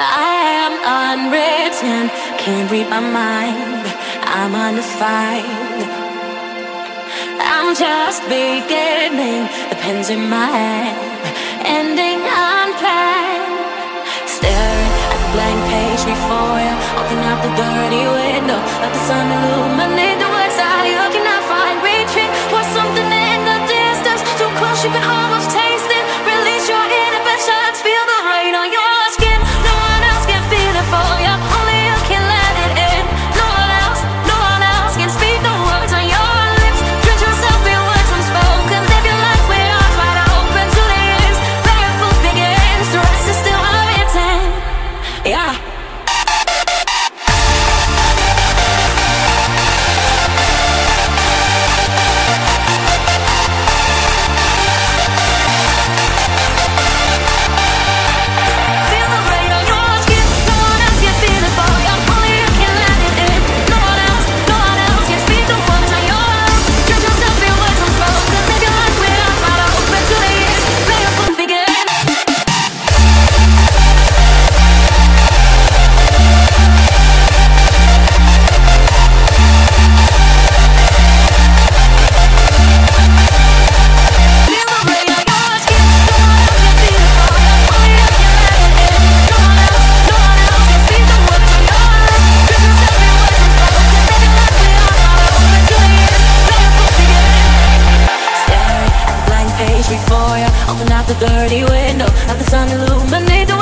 I am unwritten, can't read my mind. I'm undefined. I'm just beginning, the pen's in my hand, ending unplanned. Staring at the blank page before you, open up the dirty window, let the sun illuminate the words I You cannot find Reaching for something in the distance, too close you can hold. yeah. jumping out the dirty window, let the sun illuminate the